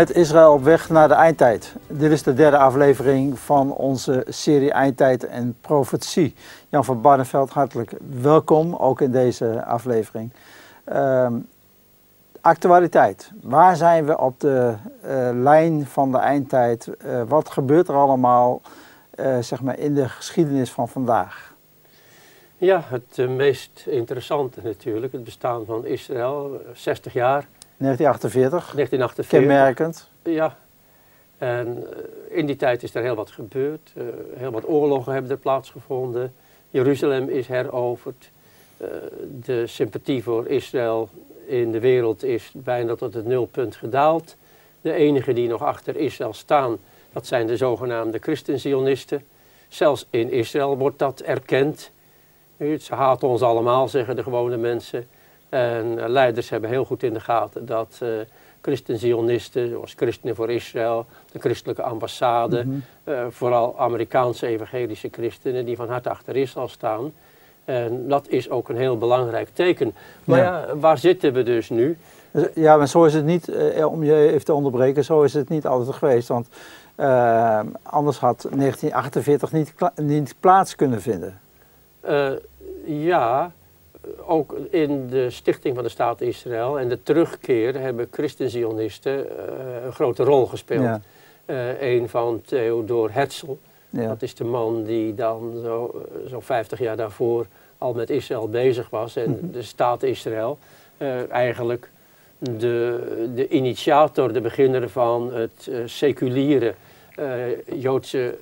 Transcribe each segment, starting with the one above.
met Israël op weg naar de eindtijd. Dit is de derde aflevering van onze serie Eindtijd en Profetie. Jan van Barneveld, hartelijk welkom ook in deze aflevering. Ehm, actualiteit. Waar zijn we op de uh, lijn van de eindtijd? Uh, wat gebeurt er allemaal uh, zeg maar in de geschiedenis van vandaag? Ja, het meest interessante natuurlijk, het bestaan van Israël, 60 jaar 1948. 1948. Kenmerkend. Ja. En eh, in die tijd is er heel wat gebeurd. Uh, heel wat oorlogen hebben er plaatsgevonden. Jeruzalem is heroverd. Uh, de sympathie voor Israël in de wereld is bijna tot het nulpunt gedaald. De enigen die nog achter Israël staan, dat zijn de zogenaamde christenzionisten. Zelfs in Israël wordt dat erkend. Ze haten ons allemaal, zeggen de gewone mensen. En uh, leiders hebben heel goed in de gaten dat uh, christen-zionisten, zoals Christenen voor Israël, de christelijke ambassade, mm -hmm. uh, vooral Amerikaanse evangelische christenen die van harte achter Israël staan. En dat is ook een heel belangrijk teken. Maar ja, ja waar zitten we dus nu? Ja, maar zo is het niet, om je even te onderbreken, zo is het niet altijd geweest. Want anders had 1948 niet, niet plaats kunnen vinden. ja, ook in de stichting van de staat Israël en de terugkeer hebben christenzionisten uh, een grote rol gespeeld. Ja. Uh, een van Theodor Herzl, ja. dat is de man die dan zo, zo 50 jaar daarvoor al met Israël bezig was en mm -hmm. de staat Israël uh, eigenlijk de, de initiator, de beginner van het seculiere Joodse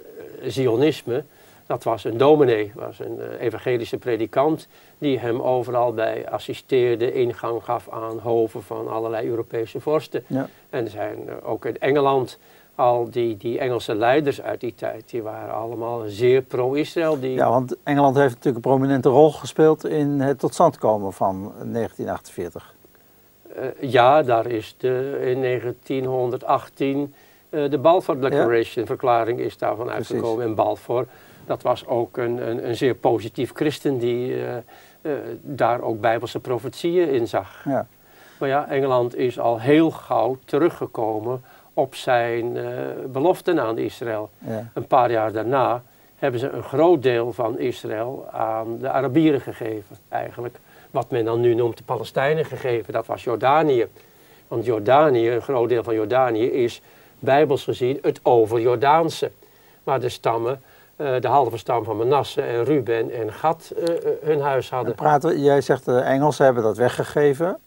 zionisme dat was een dominee, was een uh, evangelische predikant die hem overal bij assisteerde, ingang gaf aan hoven van allerlei Europese vorsten. Ja. En er zijn uh, ook in Engeland al die, die Engelse leiders uit die tijd, die waren allemaal zeer pro-Israël. Die... Ja, want Engeland heeft natuurlijk een prominente rol gespeeld in het tot stand komen van 1948. Uh, ja, daar is de, in 1918 de Balfour Declaration, ja? verklaring is daarvan uitgekomen in Balfour. Dat was ook een, een, een zeer positief christen die uh, uh, daar ook bijbelse profetieën in zag. Ja. Maar ja, Engeland is al heel gauw teruggekomen op zijn uh, beloften aan Israël. Ja. Een paar jaar daarna hebben ze een groot deel van Israël aan de Arabieren gegeven. Eigenlijk wat men dan nu noemt de Palestijnen gegeven. Dat was Jordanië. Want Jordanië, een groot deel van Jordanië, is bijbels gezien het over-Jordaanse. Maar de stammen de halve stam van Manasse en Ruben en Gad uh, hun huis hadden. Praten, jij zegt de Engelsen hebben dat weggegeven.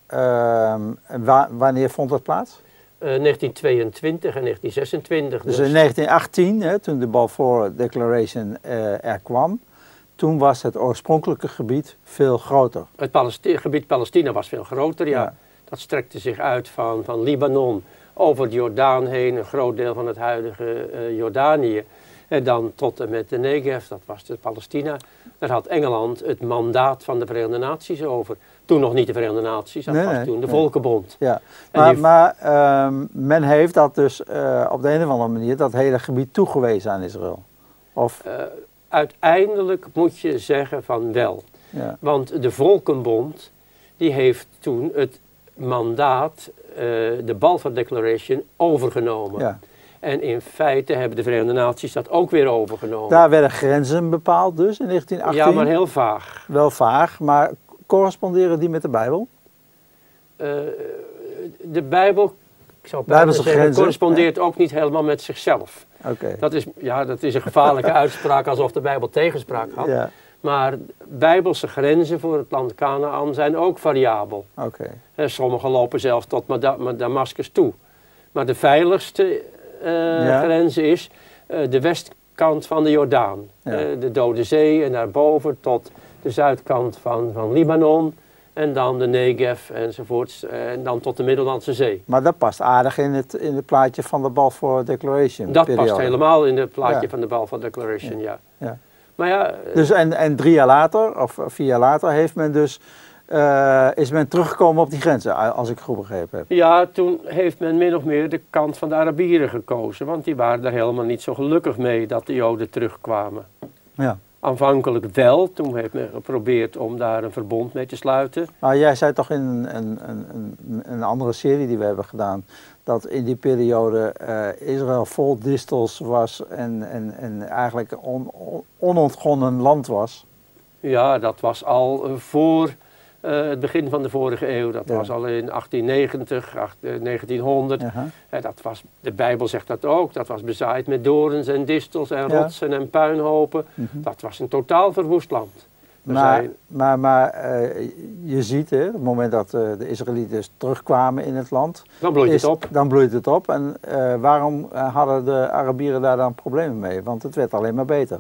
Wa wanneer vond dat plaats? 1922 en 1926. Dus, dus in 1918, hè, toen de Balfour Declaration er kwam, toen was het oorspronkelijke gebied veel groter. Het Palesti gebied Palestina was veel groter, ja. ja. Dat strekte zich uit van, van Libanon over de Jordaan heen, een groot deel van het huidige Jordanië. En dan tot en met de Negev, dat was de Palestina. Daar had Engeland het mandaat van de Verenigde Naties over. Toen nog niet de Verenigde Naties, dat nee, was toen de nee. Volkenbond. Ja. Maar, die... maar um, men heeft dat dus uh, op de een of andere manier, dat hele gebied toegewezen aan Israël? Of? Uh, uiteindelijk moet je zeggen van wel. Ja. Want de Volkenbond, die heeft toen het mandaat, uh, de Balfour Declaration, overgenomen. Ja. En in feite hebben de Verenigde Naties dat ook weer overgenomen. Daar werden grenzen bepaald dus in 1918? Ja, maar heel vaag. Wel vaag, maar corresponderen die met de Bijbel? Uh, de Bijbel, ik zou zeggen, grenzen, correspondeert ook niet helemaal met zichzelf. Okay. Dat, is, ja, dat is een gevaarlijke uitspraak alsof de Bijbel tegenspraak had. Ja. Maar bijbelse grenzen voor het land Canaan zijn ook variabel. Okay. Sommige lopen zelfs tot Damascus toe. Maar de veiligste. Grens is uh, de westkant van de Jordaan. Ja. Uh, de Dode Zee en daarboven tot de zuidkant van, van Libanon. En dan de Negev enzovoorts. En dan tot de Middellandse Zee. Maar dat past aardig in het, in het plaatje van de Balfour Declaration. Dat periode. past helemaal in het plaatje ja. van de Balfour Declaration, ja. ja. Maar ja, dus en, en drie jaar later, of vier jaar later, heeft men dus uh, is men teruggekomen op die grenzen, als ik goed begrepen heb. Ja, toen heeft men min of meer de kant van de Arabieren gekozen. Want die waren daar helemaal niet zo gelukkig mee dat de Joden terugkwamen. Ja. Aanvankelijk wel, toen heeft men geprobeerd om daar een verbond mee te sluiten. Maar jij zei toch in een, een, een, een andere serie die we hebben gedaan, dat in die periode uh, Israël vol distels was en, en, en eigenlijk on, onontgonnen land was? Ja, dat was al voor uh, het begin van de vorige eeuw. Dat was al in 1890, 1900. Uh -huh. dat was, de Bijbel zegt dat ook. Dat was bezaaid met dorens en distels en rotsen en puinhopen. Mhm. -huh. Dat was een totaal verwoest land. maar, zijn... maar, maar je ziet, hè, op het moment dat de Israëlieten terugkwamen in het land... Dan bloeit is, het op. Dan bloeit het op. En waarom hadden de Arabieren daar dan problemen mee? Want het werd alleen maar beter.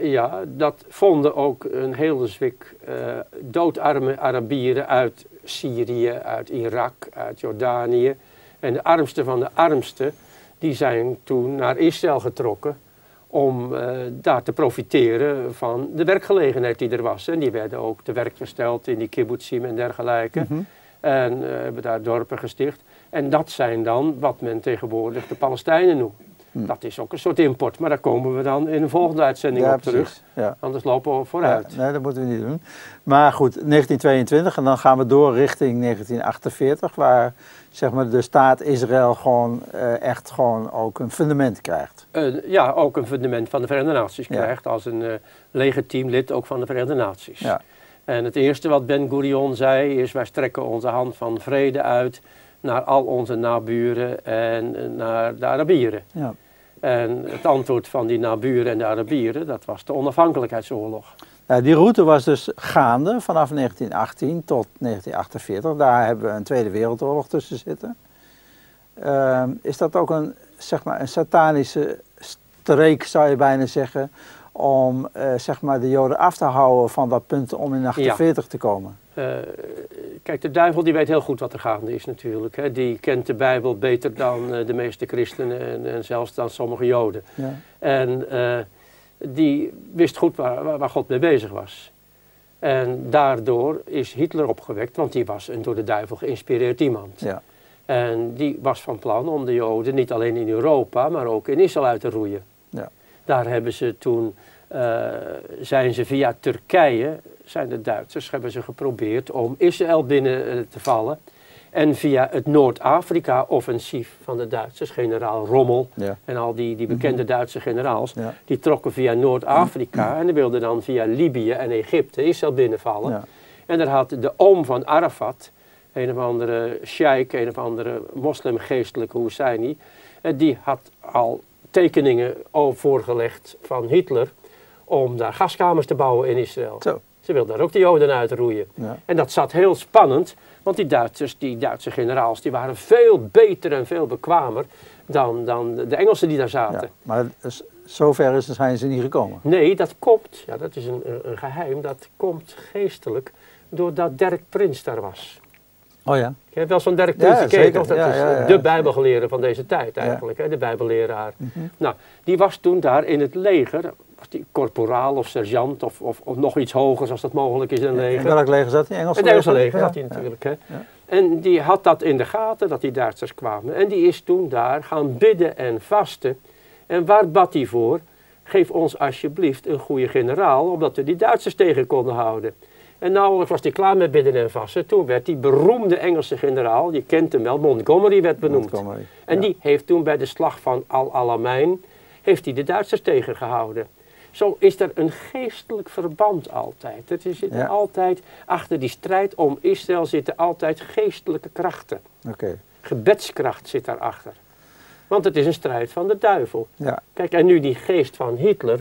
Ja, dat vonden ook een hele zwik uh, doodarme Arabieren uit Syrië, uit Irak, uit Jordanië. En de armste van de armsten, die zijn toen naar Israël getrokken om uh, daar te profiteren van de werkgelegenheid die er was. En die werden ook te werk gesteld in die kibbutzim en dergelijke. Mm -hmm. En uh, hebben daar dorpen gesticht. En dat zijn dan wat men tegenwoordig de Palestijnen noemt. Hm. Dat is ook een soort import, maar daar komen we dan in een volgende uitzending op terug. Ja. Anders lopen we vooruit. Ja, nee, dat moeten we niet doen. Maar goed, 1922 en dan gaan we door richting 1948, waar zeg maar, de staat Israël gewoon uh, echt gewoon ook een fundament krijgt. Uh, ja, ook een fundament van de Verenigde Naties krijgt als een uh, legitiem lid ook van de Verenigde Naties. Ja. En het eerste wat Ben Gurion zei is, wij strekken onze hand van vrede uit naar al onze naburen en naar de Arabieren. Ja. En het antwoord van die naburen en de Arabieren, dat was de onafhankelijkheidsoorlog. Ja, die route was dus gaande vanaf 1918 tot 1948. Daar hebben we een Tweede Wereldoorlog tussen zitten. Uh, is dat ook een, zeg maar, een satanische streek, zou je bijna zeggen, om uh, zeg maar de Joden af te houden van dat punt om in 1948 te komen? Uh, Kijk, de duivel die weet heel goed wat er gaande is natuurlijk. Hè. Die kent de Bijbel beter dan uh, de meeste christenen en, en, zelfs dan sommige joden. Ja. En uh, die wist goed waar, waar, God mee bezig was. En daardoor is Hitler opgewekt, want die was een door de duivel geïnspireerd iemand. Ja. En die was van plan om de joden niet alleen in Europa, maar ook in Israël uit te roeien. Ja. Daar hebben ze toen, uh, zijn ze via Turkije zijn de Duitsers, hebben ze geprobeerd om Israël binnen eh, te vallen. En via het Noord-Afrika-offensief van de Duitsers, generaal Rommel en al die, die bekende mhm. Duitse generaals, die trokken via Noord-Afrika en die wilden dan via Libië en Egypte Israël binnenvallen. En daar had de oom van Arafat, een of andere sheik, een of andere moslimgeestelijke Husseini, eh, die had al tekeningen voorgelegd van Hitler om daar gaskamers te bouwen in Israël. Zo. Ze wilden daar ook de Joden uitroeien. Ja. En dat zat heel spannend, want die Duitsers, die Duitse generaals, die waren veel beter en veel bekwamer dan, dan de Engelsen die daar zaten. Ja, maar zover is, zijn ze niet gekomen? Nee, dat komt, ja, dat is een, een geheim, dat komt geestelijk doordat Dirk Prins daar was. Oh ja. Je hebt wel zo'n Dirk Prins ja, dat is de bijbelgeleerde van deze tijd eigenlijk, hè, de bijbelleraar. Mm Nou, die was toen daar in het leger, was die corporaal of sergeant of, of, of, nog iets hoger als dat mogelijk is in een leger. In welk leger zat hij? Engelse het Engelse leger zat hij natuurlijk. Hè. En die had dat in de gaten, dat die Duitsers kwamen. En die is toen daar gaan bidden en vasten. En waar bad hij voor? Geef ons alsjeblieft een goede generaal, omdat we die Duitsers tegen konden houden. En nauwelijks was hij klaar met bidden en vasten. Toen werd die beroemde Engelse generaal, je kent hem wel, Montgomery werd benoemd. Montgomery, en die heeft toen bij de slag van Al-Alamein, heeft hij de Duitsers tegengehouden. Zo is er een geestelijk verband altijd. Er zitten altijd, achter die strijd om Israël zitten altijd geestelijke krachten. Okay. Gebedskracht zit daarachter. Want het is een strijd van de duivel. Ja. Kijk, en nu die geest van Hitler,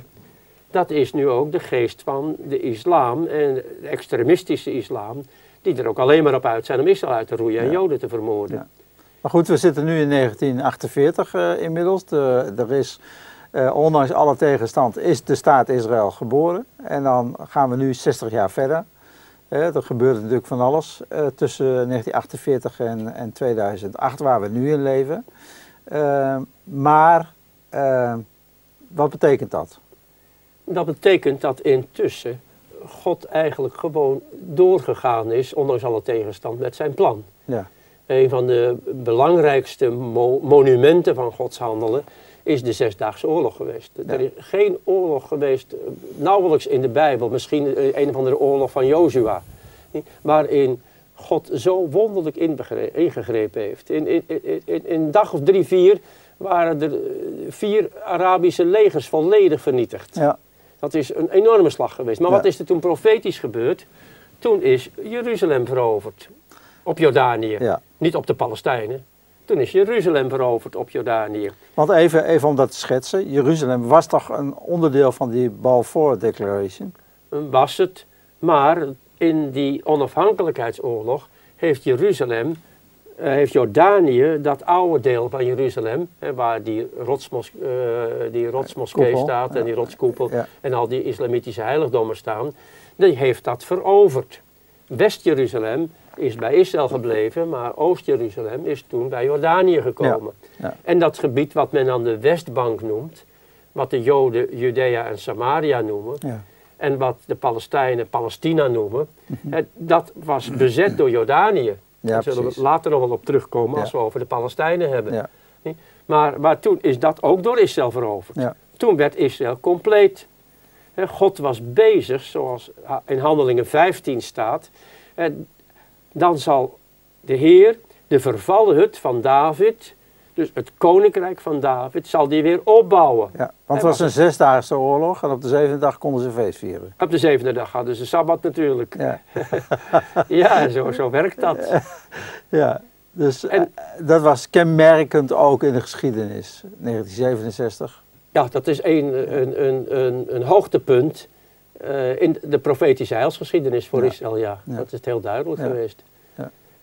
dat is nu ook de geest van de islam en de extremistische islam, die er ook alleen maar op uit zijn om Israël uit te roeien en Joden te vermoorden. Ja. Maar goed, we zitten nu in 1948 uh, inmiddels. De, er is uh, ondanks alle tegenstand is de staat Israël geboren. En dan gaan we nu 60 jaar verder. Uh, er gebeurt natuurlijk van alles tussen 1948 en, en, 2008, waar we nu in leven. maar wat betekent dat? Dat betekent dat intussen God eigenlijk gewoon doorgegaan is, ondanks alle tegenstand, met zijn plan. Ja. Een van de belangrijkste mo monumenten van Gods handelen is de Zesdaagse Oorlog geweest. Er is geen oorlog geweest, eh, nauwelijks in de Bijbel, misschien een of andere oorlog van Jozua, waarin God zo wonderlijk ingegrepen heeft. In, in, in, in een dag of drie, vier waren er vier Arabische legers volledig vernietigd. Ja. Dat is een enorme slag geweest. Maar wat is er toen profetisch gebeurd? Toen is Jeruzalem veroverd. Op Jordanië. Ja. Niet op de Palestijnen. Toen is Jeruzalem veroverd op Jordanië. Want even, even om dat te schetsen. Jeruzalem was toch een onderdeel van die Balfour Declaration? Was het. Maar in die onafhankelijkheidsoorlog heeft Jeruzalem heeft Jordanië dat oude deel van Jeruzalem, hè, waar die, rotsmos, uh, die rotsmoskee staat en die rotskoepel en al die islamitische heiligdommen staan, die heeft dat veroverd. West-Jeruzalem is bij Israël gebleven, maar Oost-Jeruzalem is toen bij Jordanië gekomen. En dat gebied wat men dan de Westbank noemt, wat de Joden Judea en Samaria noemen, en wat de Palestijnen Palestina noemen, mhm. dat was bezet door Jordanië. Ja, Daar zullen we later nog wel op terugkomen als we over de Palestijnen hebben. Ja. Maar, maar toen is dat ook door Israël veroverd. Toen werd Israël compleet. God was bezig, zoals in Handelingen 15 staat. Dan zal de Heer de vervallen hut van David, dus het koninkrijk van David, zal die weer opbouwen. Ja, want het was een zesdaagse oorlog en op de zevende dag konden ze feest vieren. Op de zevende dag hadden ze Sabbat natuurlijk. Ja, ja zo, zo werkt dat. Ja, dus en, eh, dat was kenmerkend ook in de geschiedenis, 1967. Ja, dat is een, een, een, een, een hoogtepunt uh, in de profetische heilsgeschiedenis voor Israël, ja. Dat is heel duidelijk geweest.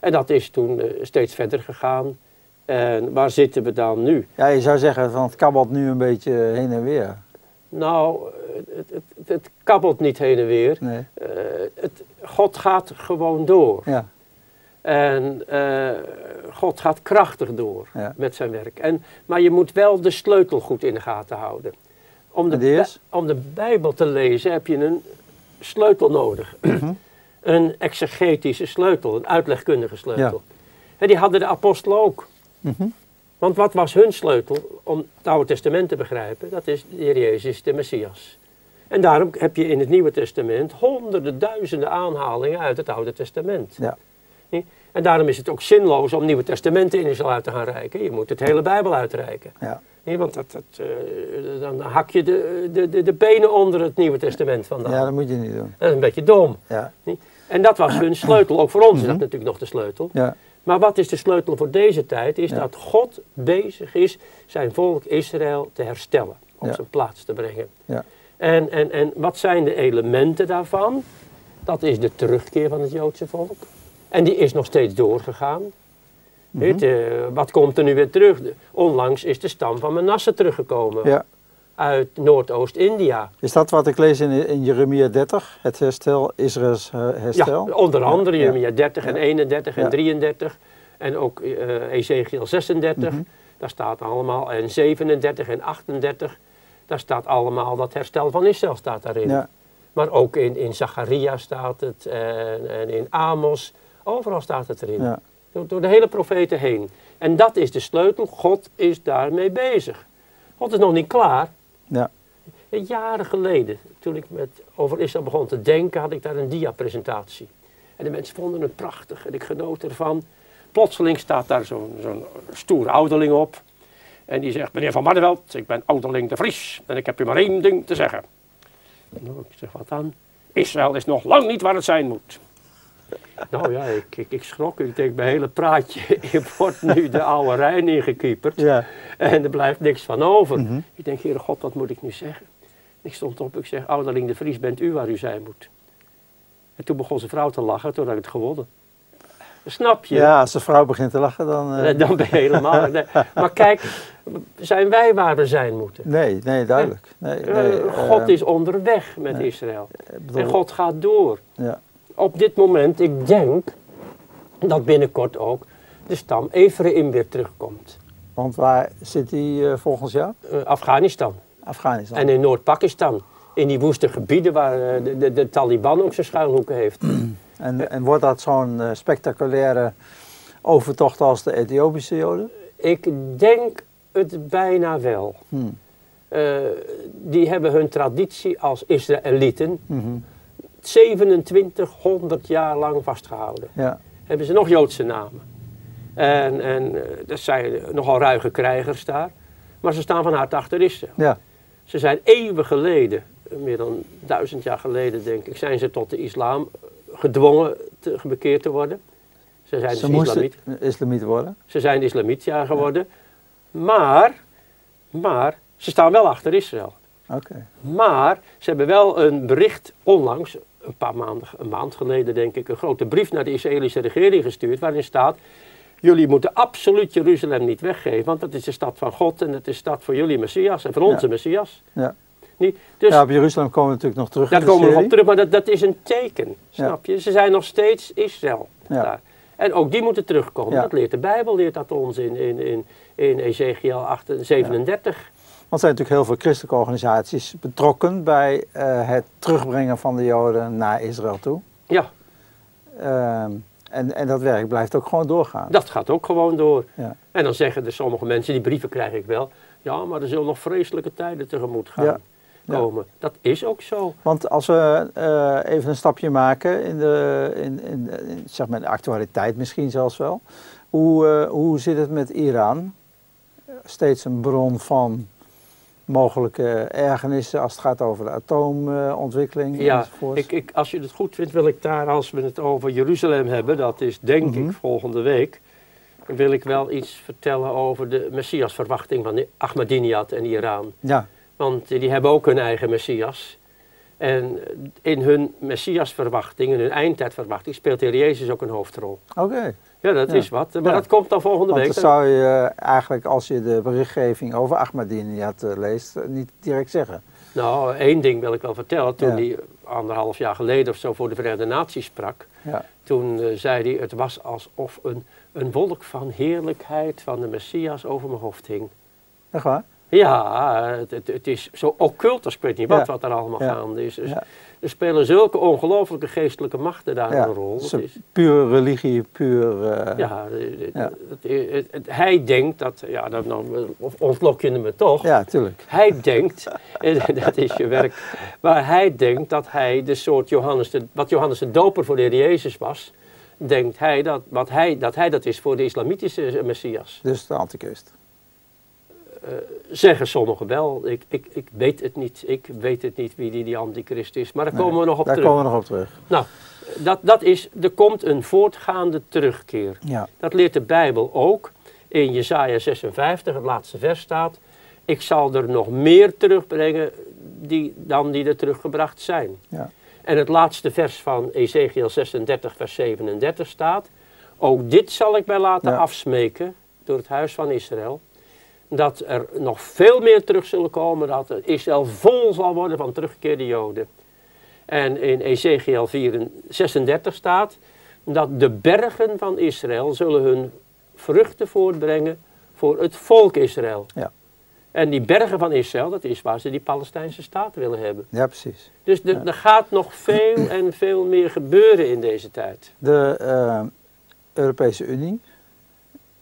En dat is toen uh, steeds verder gegaan. En waar zitten we dan nu? Ja, je zou zeggen van het kabbelt nu een beetje heen en weer. Nou, het, het, het kabbelt niet heen en weer. Nee. Uh, het, God gaat gewoon door. Ja. En uh, God gaat krachtig door ja. met zijn werk. En, maar je moet wel de sleutel goed in de gaten houden. Om de, om de Bijbel te lezen heb je een sleutel nodig. Mhm. een exegetische sleutel, een uitlegkundige sleutel. Ja. En die hadden de apostelen ook. Mhm. Want wat was hun sleutel om het Oude Testament te begrijpen? Dat is de Heer Jezus, de Messias. En daarom heb je in het Nieuwe Testament honderden, duizenden aanhalingen uit het Oude Testament. Ja. En daarom is het ook zinloos om Nieuwe Testamenten in Israël uit te gaan reiken. Je moet het hele Bijbel uitreiken. Ja. want dat, dat, uh, dan hak je de, de, de, benen onder het Nieuwe Testament vandaan. Ja, dat moet je niet doen. Dat is een beetje dom. Ja. En dat was hun sleutel. Ook voor ons is dat mhm. natuurlijk nog de sleutel. Ja. Maar wat is de sleutel voor deze tijd? Is dat God bezig is zijn volk Israël te herstellen. Op zijn plaats te brengen. Ja. En, en, en wat zijn de elementen daarvan? Dat is de terugkeer van het Joodse volk. En die is nog steeds doorgegaan. Mm wat komt er nu weer terug? Onlangs is de stam van Manasse teruggekomen. Ja. Uit Noordoost-India. Is dat wat ik lees in, in Jeremia 30? Het herstel, Israëls eh, herstel? Ja, onder andere Jeremia 30 en 31 en 33. En ook uh, Ezekiel 36. Mhm. Daar staat allemaal. En 37 en 38. Daar staat allemaal dat herstel van Israël staat daarin. Maar ook in, in Zacharia staat het. En, en in Amos. Overal staat het erin. Door, door, de hele profeten heen. En dat is de sleutel. God is daarmee bezig. God is nog niet klaar. Ja. Jaren geleden, toen ik met, over Israël begon te denken, had ik daar een dia-presentatie. En de mensen vonden het prachtig en ik genoot ervan. Plotseling staat daar zo'n stoere ouderling op. En die zegt, meneer Van Mardenveld, ik ben ouderling de Vries. En ik heb u maar één ding te zeggen. Nou, ik zeg, wat dan? Israël is nog lang niet waar het zijn moet. Nou ja, ik, ik, ik, schrok. Ik denk, mijn hele praatje wordt nu de oude Rijn ingekieperd. Ja. En er blijft niks van over. Mhm. Ik denk, Heere God, wat moet ik nu zeggen? Ik stond op, ik zeg, ouderling de Vries, bent u waar u zijn moet? En toen begon zijn vrouw te lachen, toen had ik het gewonnen. Snap je? Ja, als de vrouw begint te lachen, dan... Uh... Dan ben je helemaal... Maar kijk, zijn wij waar we zijn moeten? Nee, nee, duidelijk. Nee, nee, God is onderweg met Israël. En God gaat door. Ja op dit moment, ik denk dat binnenkort ook de stam Ephraim weer terugkomt. Want waar zit die uh, volgens jou? Uh, Afghanistan. Afghanistan. En in Noord-Pakistan. In die woeste gebieden waar uh, de, de, de, Taliban ook zijn schuilhoeken heeft. en, en wordt dat zo'n spectaculaire overtocht als de Ethiopische Joden? Ik denk het bijna wel. Hmm. die hebben hun traditie als Israëlieten mm 2700 jaar lang vastgehouden. Ja. Hebben ze nog Joodse namen. En, en er zijn nogal ruige krijgers daar. Maar ze staan van harte achter Israël. Ja. Ze zijn eeuwen geleden, meer dan duizend jaar geleden denk ik, zijn ze tot de islam gedwongen te, bekeerd te worden. Ze zijn ze dus islamiet. islamiet worden? Ze zijn islamiet ja, geworden. Maar, maar ze staan wel achter Israël. Oké. Maar ze hebben wel een bericht onlangs, een paar maanden, een maand geleden denk ik, een grote brief naar de Israëlische regering gestuurd waarin staat jullie moeten absoluut Jeruzalem niet weggeven, want dat is de stad van God en het is de stad voor jullie Messias en voor onze Messias. Ja. Niet? Dus, ja, op Jeruzalem komen we natuurlijk nog terug. Daar komen we nog op terug, maar dat, dat is een teken, snap je? Ze zijn nog steeds Israël daar. En ook die moeten terugkomen. Dat leert de Bijbel, leert dat ons in, in, in, in Ezekiel 37. Want er zijn natuurlijk heel veel christelijke organisaties betrokken bij uh, het terugbrengen van de Joden naar Israël toe. Ja. Uh, en, en dat werk blijft ook gewoon doorgaan. Dat gaat ook gewoon door. Ja. En dan zeggen er sommige mensen, die brieven krijg ik wel, ja, maar er zullen nog vreselijke tijden tegemoet gaan. Komen. Dat is ook zo. Want als we uh, even een stapje maken in de, in, in, in, zeg maar de actualiteit misschien zelfs wel. Hoe, uh, hoe zit het met Iran? Steeds een bron van mogelijke ergernissen als het gaat over de atoomontwikkeling ja, ik, ik, als je het goed vindt wil ik daar, als we het over Jeruzalem hebben, dat is denk ik mhm. volgende week, wil ik wel iets vertellen over de Messiasverwachting van de Ahmadinejad en Iran. Ja. Want die hebben ook hun eigen Messias. En in hun Messiasverwachting, in hun eindtijdverwachting, speelt de Jezus ook een hoofdrol. Oké. Ja, dat is wat. Maar dat komt dan volgende week. Dat zou je eigenlijk, als je de berichtgeving over Ahmadinejad uh, leest, eh, niet direct zeggen. Nou, één ding wil ik wel vertellen. Toen hij anderhalf jaar geleden of zo voor de Verenigde Naties sprak, ja. toen uh, zei hij, het was alsof een, een wolk van heerlijkheid van de Messias over mijn hoofd hing. Echt waar? Ja, het, het, is zo occult als ik weet niet wat, wat er allemaal gaande is. Dus er spelen zulke ongelooflijke geestelijke machten daar een rol. Het is puur religie, puur... Uh, ja, hij denkt dat, ja, dan, dan ontlok je hem toch. Ja, tuurlijk. Hij denkt, dat is je werk, maar hij denkt dat hij de soort Johannes, de, wat Johannes de Doper voor de Heer Jezus was, denkt hij dat, wat hij, dat hij dat is voor de islamitische Messias. Dus de antichrist. Uh, zeggen sommigen wel. Ik, ik, ik weet het niet. Ik weet het niet wie die, die antichrist is. Maar daar komen we nog op daar terug. Daar komen we nog op terug. Nou, dat, dat is, er komt een voortgaande terugkeer. Ja. Dat leert de Bijbel ook. In Jesaja 56, het laatste vers staat. Ik zal er nog meer terugbrengen die, dan die er teruggebracht zijn. Ja. En het laatste vers van Ezekiel 36, vers 37 staat. Ook dit zal ik mij laten afsmeken door het huis van Israël dat er nog veel meer terug zullen komen, dat Israël vol zal worden van teruggekeerde Joden. En in Ezekiel 36 staat dat de bergen van Israël zullen hun vruchten voortbrengen voor het volk Israël. Ja. En die bergen van Israël, dat is waar ze die Palestijnse staat willen hebben. Ja, precies. Dus er gaat nog veel en veel meer gebeuren in deze tijd. De uh, Europese Unie,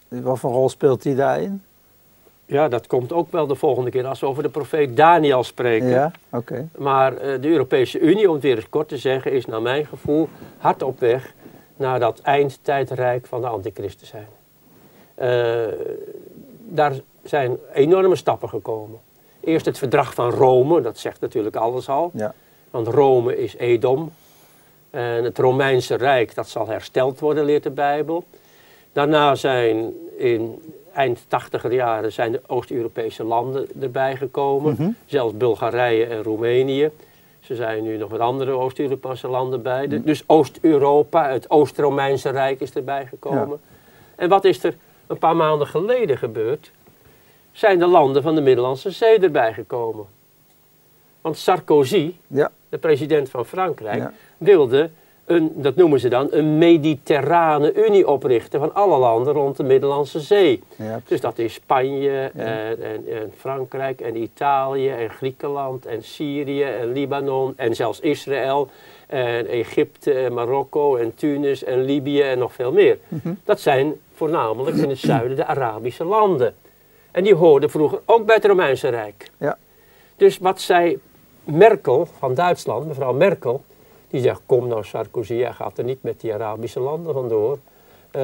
wat voor rol speelt die daarin? Ja, dat komt ook wel de volgende keer als we over de profeet Daniel spreken. Ja, oké. Maar uh, de Europese Unie, om het weer eens kort te zeggen, is naar mijn gevoel hard op weg naar dat eindtijdrijk van de antichristen zijn. Uh, daar zijn enorme stappen gekomen. Eerst het verdrag van Rome, dat zegt natuurlijk alles al. Ja. Want Rome is Edom. En het Romeinse Rijk, dat zal hersteld worden, leert de Bijbel. Daarna zijn in eind tachtiger jaren zijn de Oost-Europese landen erbij gekomen. Mhm. Zelfs Bulgarije en Roemenië. Ze zijn nu nog met andere Oost-Europese landen bij. Mhm. Dus Oost-Europa, het Oost-Romeinse Rijk is erbij gekomen. En wat is er een paar maanden geleden gebeurd? Zijn de landen van de Middellandse Zee erbij gekomen. Want Sarkozy, ja. de president van Frankrijk, wilde een, dat noemen ze dan, een mediterrane unie oprichten van alle landen rond de Middellandse Zee. dus dat is Spanje en, en, en, Frankrijk en Italië en Griekenland en Syrië en Libanon en zelfs Israël en Egypte en Marokko en Tunis en Libië en nog veel meer. Mhm. Dat zijn voornamelijk in het zuiden de Arabische landen. En die hoorden vroeger ook bij het Romeinse Rijk. Ja. Dus wat zei Merkel van Duitsland, mevrouw Merkel, die zegt, kom nou Sarkozy, jij gaat er niet met die Arabische landen vandoor. Uh,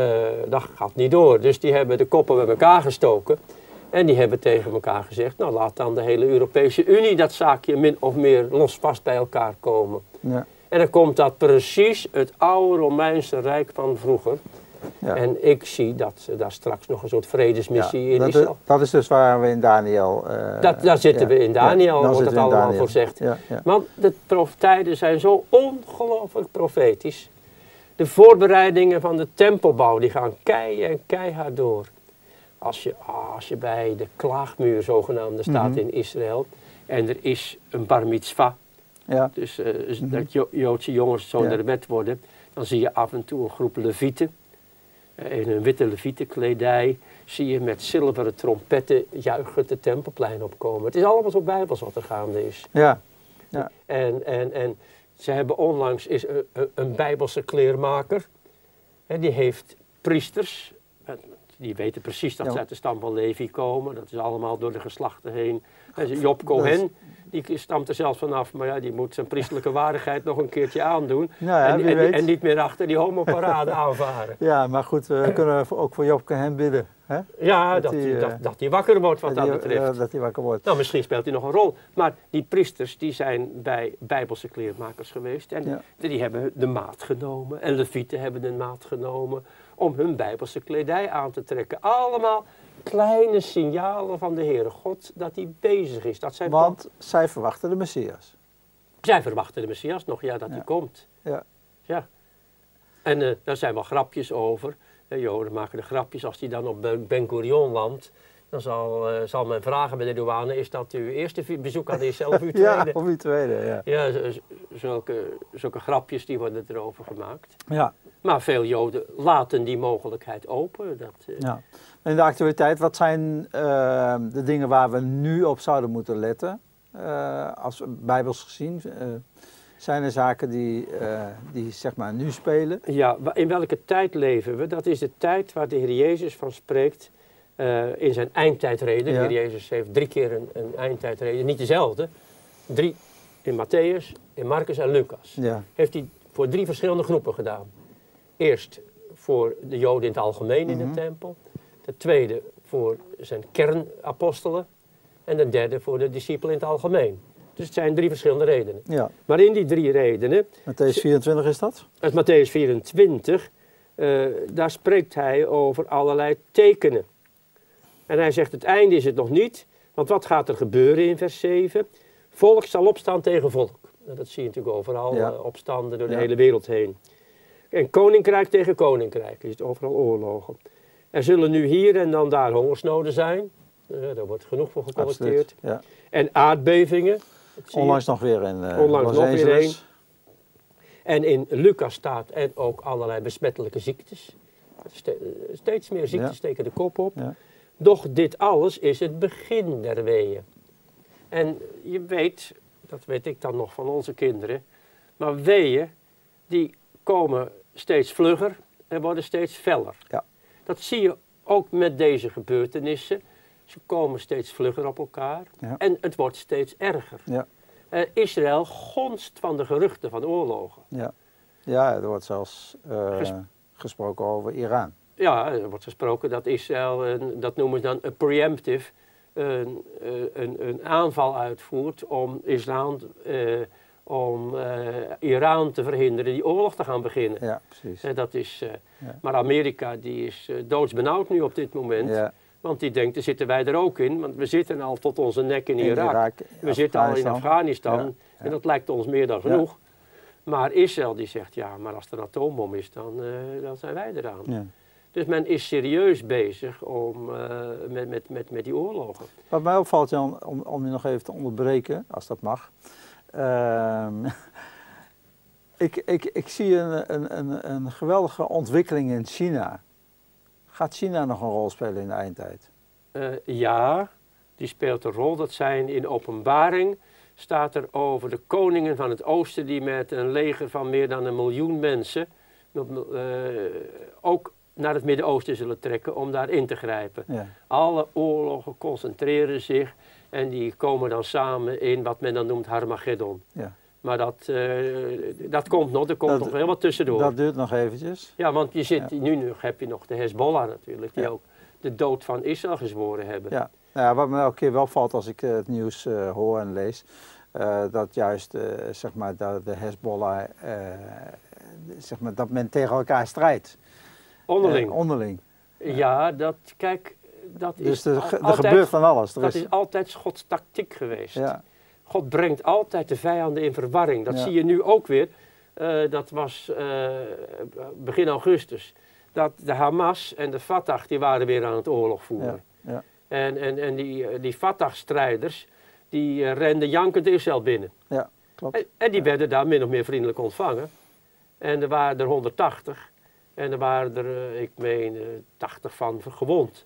dat gaat niet door. Dus die hebben de koppen bij elkaar gestoken. En die hebben tegen elkaar gezegd, nou laat dan de hele Europese Unie dat zaakje min of meer los vast bij elkaar komen. Ja. En dan komt dat precies het oude Romeinse Rijk van vroeger. Ja. En ik zie dat daar straks nog een soort vredesmissie in dat is. Dat is dus waar we in Daniel... Uh, dat, daar zitten we in Daniel, wordt het allemaal Daniel. voor zegt. Want de profetijden zijn zo ongelooflijk profetisch. De voorbereidingen van de tempelbouw, die gaan kei en keihard door. Als je, als je bij de klaagmuur zogenaamde staat mhm. in Israël en er is een bar mitzvah, ja. dus uh, dat Joodse jongens zo naar de wet worden, dan zie je af en toe een groep levieten eh, in een witte levietenkledij zie je met zilveren trompetten juichend de tempelplein opkomen. Het is allemaal zo bijbels wat er gaande is. Ja. ja. En, en, en ze hebben onlangs is een, een bijbelse kleermaker. Hè, die heeft priesters. Die weten precies dat ze uit de stam van Levi komen. Dat is allemaal door de geslachten heen. Job Cohen, die stamt er zelfs vanaf, maar ja, die moet zijn priestelijke waardigheid nog een keertje aandoen. Nou en, en, niet meer achter die homoparade aanvaren. Ja, maar goed, we kunnen ook voor Job Cohen bidden. Hè? Ja, dat, hij, dat, dat hij wakker wordt wat dat, betreft. dat hij wakker wordt. Nou, misschien speelt hij nog een rol. Maar die priesters die zijn bij bijbelse kleermakers geweest. En die hebben de maat genomen. En levieten hebben de maat genomen om hun bijbelse kledij aan te trekken. Allemaal kleine signalen van de Heere God dat hij bezig is. Dat zijn Want zij verwachten de Messias. Zij verwachten de Messias nog, ja, dat hij komt. Ja. ja. En uh, daar zijn wel grapjes over. De Joden maken de grapjes als hij dan op Ben Gurion landt. Dan zal, uh, zal men vragen bij de douane, is dat uw eerste bezoek aan is zelf uw tweede? ja, of uw tweede, ja. Ja, zulke, zulke grapjes die worden erover gemaakt. Ja. Maar veel Joden laten die mogelijkheid open. Dat, uh, ja. In de actualiteit, wat zijn uh, de dingen waar we nu op zouden moeten letten? Uh, als bijbels gezien, zijn er zaken die, die zeg maar nu spelen? Ja, in welke tijd leven we? Dat is de tijd waar de Heer Jezus van spreekt in zijn eindtijdreden. De Heer Jezus heeft drie keer een, een eindtijdreden, niet dezelfde. Drie in Matthäus, in Marcus en Lucas. Ja. Heeft hij voor drie verschillende groepen gedaan. Eerst voor de Joden in het algemeen in de mhm. tempel. De tweede voor zijn kernapostelen. En de derde voor de discipelen in het algemeen. Dus het zijn drie verschillende redenen. Ja. Maar in die drie redenen... Matthäus 24 is dat? Het Matthäus 24, uh, daar spreekt hij over allerlei tekenen. En hij zegt, het einde is het nog niet. Want wat gaat er gebeuren in vers 7? Volk zal opstaan tegen volk. Nou, dat zie je natuurlijk overal, ja. uh, opstanden door de hele wereld heen. En koninkrijk tegen koninkrijk, is het overal oorlogen. Er zullen nu hier en dan daar hongersnoden zijn. Uh, daar wordt genoeg voor gecollecteerd. Ja. En aardbevingen. Onlangs nog weer in uh, Onlangs nog weer een. En in Lucas staat en ook allerlei besmettelijke ziektes. steeds meer ziektes steken de kop op. Ja. Doch dit alles is het begin der weeën. En je weet, dat weet ik dan nog van onze kinderen, maar weeën die komen steeds vlugger en worden steeds feller. Ja. Dat zie je ook met deze gebeurtenissen. Ze komen steeds vlugger op elkaar en het wordt steeds erger. Ja. Uh, Israël gonst van de geruchten van oorlogen. Ja, ja er wordt zelfs uh, gesproken over Iran. Ja, er wordt gesproken dat Israël, dat noemen ze dan een preemptive, een, een, een aanval uitvoert om Israël om uh, Iran te verhinderen die oorlog te gaan beginnen. Ja, precies. Uh, dat is, uh, ja. Maar Amerika die is doodsbenauwd nu op dit moment. Ja. Want die denkt, daar zitten wij er ook in. Want we zitten al tot onze nek in, in Irak. Irak we zitten al in Afghanistan. En dat lijkt ons meer dan genoeg. Maar Israël die zegt, ja, maar als er een atoombom is, dan, dan zijn wij eraan. Dus men is serieus bezig om, met, met, met, met die oorlogen. Wat mij opvalt, Jan, om, om je nog even te onderbreken, als dat mag. Ehm, ik, ik, ik zie een, een, een, een geweldige ontwikkeling in China. Gaat China nog een rol spelen in de eindtijd? Uh, ja, die speelt een rol. Dat zijn in openbaring staat er over de koningen van het oosten die met een leger van meer dan een miljoen mensen uh, ook naar het Midden-Oosten zullen trekken om daar in te grijpen. Ja. Alle oorlogen concentreren zich en die komen dan samen in wat men dan noemt Harmageddon. Ja. Maar dat, uh, dat komt nog, er komt nog heel wat tussendoor. Dat duurt nog eventjes. Ja, want je zit, nu nog, heb je nog de Hezbollah natuurlijk, die ook de dood van Israël gezworen hebben. Ja, nou ja wat me elke keer wel valt als ik het nieuws uh, hoor en lees, dat juist zeg maar, de, de Hezbollah, zeg maar, dat men tegen elkaar strijdt. Onderling. onderling. Ja, dat, kijk, dat dus is er, gebeurt van alles. Er dat is, is altijd Gods tactiek geweest. Ja. God brengt altijd de vijanden in verwarring. Dat zie je nu ook weer. Uh, dat was uh, begin augustus. Dat de Hamas en de Fatah die waren weer aan het oorlog voeren. Ja. Ja. En, en, en die, eh, die Fatah-strijders die uh, renden jankend Israël binnen. Ja, klopt. En, en die werden daar min of meer vriendelijk ontvangen. En er waren er 180. En er waren er, ik meen, 80 van gewond.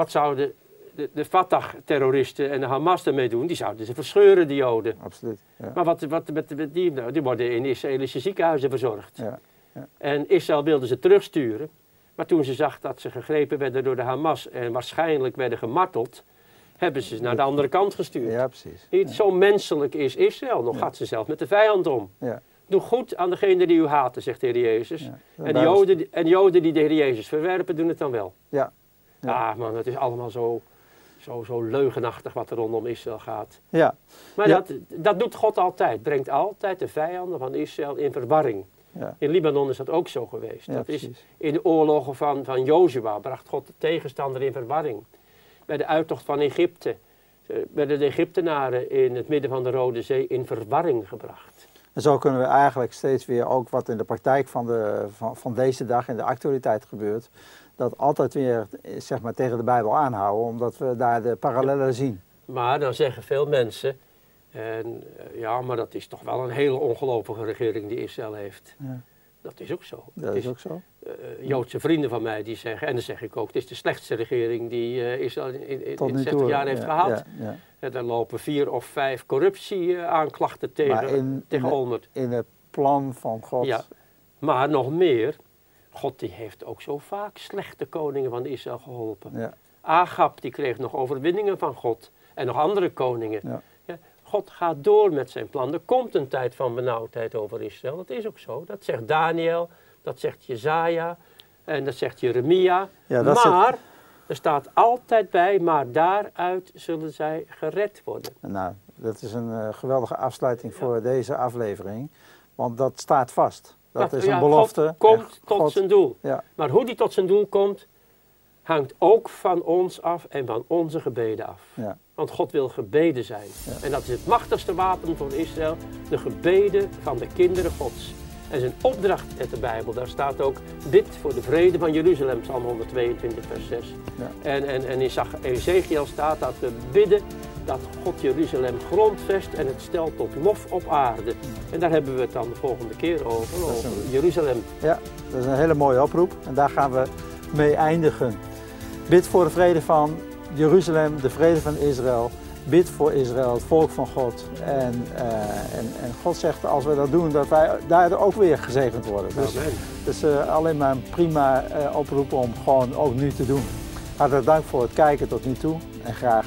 Wat zouden de, de Fatah-terroristen en de Hamas ermee doen, die zouden ze verscheuren, die Joden. Absoluut. Ja. Maar wat, wat met, met die, nou, die worden in Israëlische ziekenhuizen verzorgd. Ja. Ja. En Israël wilde ze terugsturen. Maar toen ze zag dat ze gegrepen werden door de Hamas en waarschijnlijk werden gemarteld, hebben ze ze naar de andere kant gestuurd. Ja, precies. Niet zo menselijk is Israël, nog gaat ze zelf met de vijand om. Ja. Doe goed aan degene die u haten, zegt de Heer Jezus. En, de Joden, en Joden die de Heer Jezus verwerpen, doen het dan wel. Ja. Ja, ah, man, het is allemaal zo zo, zo leugenachtig wat er rondom Israël gaat. Ja. Maar Dat, dat doet God altijd. Brengt altijd de vijanden van Israël in verwarring. Ja. In Libanon is dat ook zo geweest. Ja, dat is in de oorlogen van, van Jozua bracht God de tegenstander in verwarring. Bij de uittocht van Egypte eh, werden de Egyptenaren in het midden van de Rode Zee in verwarring gebracht. En zo kunnen we eigenlijk steeds weer ook wat in de praktijk van, de, van, van deze dag in de actualiteit gebeurt, dat altijd weer zeg maar, tegen de Bijbel aanhouden, omdat we daar de parallellen zien. Maar dan zeggen veel mensen, en, eh, ja, maar dat is toch wel een hele ongelofelijke regering die Israël heeft. Ja. Dat is ook zo. Dat is, ook zo. Uh, Joodse vrienden van mij die zeggen, en dat zeg ik ook, het is de slechtste regering die uh, Israël in, in, in 60 jaar heeft gehad. Ja, ja. Er lopen vier of vijf corruptieaanklachten tegen, in, tegen in, in het plan van God. Ja, maar nog meer, God die heeft ook zo vaak slechte koningen van Israël geholpen. Ja. Agab die kreeg nog overwinningen van God en nog andere koningen. Ja. Ja, God gaat door met zijn plan. Er komt een tijd van benauwdheid over Israël. Dat is ook zo. Dat zegt Daniel, dat zegt Jezaja en dat zegt Jeremia. maar er staat altijd bij, maar daaruit zullen zij gered worden. Nou, dat is een uh, geweldige afsluiting voor deze aflevering. Want dat staat vast. Dat, is een belofte. God komt tot zijn doel. Ja. Maar hoe die tot zijn doel komt, hangt ook van ons af en van onze gebeden af. Ja. Want God wil gebeden zijn. En dat is het machtigste wapen voor Israël, de gebeden van de kinderen Gods. En zijn opdracht uit de Bijbel, daar staat ook, bid voor de vrede van Jeruzalem, Psalm 122, vers 6. En, en, en in Ezekiel staat dat we bidden dat God Jeruzalem grondvest en het stelt tot lof op aarde. En daar hebben we het dan de volgende keer over, over Jeruzalem. Ja, dat is een hele mooie oproep en daar gaan we mee eindigen. Bid voor de vrede van Jeruzalem, de vrede van Israël. Bid voor Israël, het volk van God. En, uh, en, en, God zegt als we dat doen, dat wij daar ook weer gezegend worden. Dus, dus uh, alleen maar een prima uh, oproep om gewoon ook nu te doen. Hartelijk dank voor het kijken tot nu toe en graag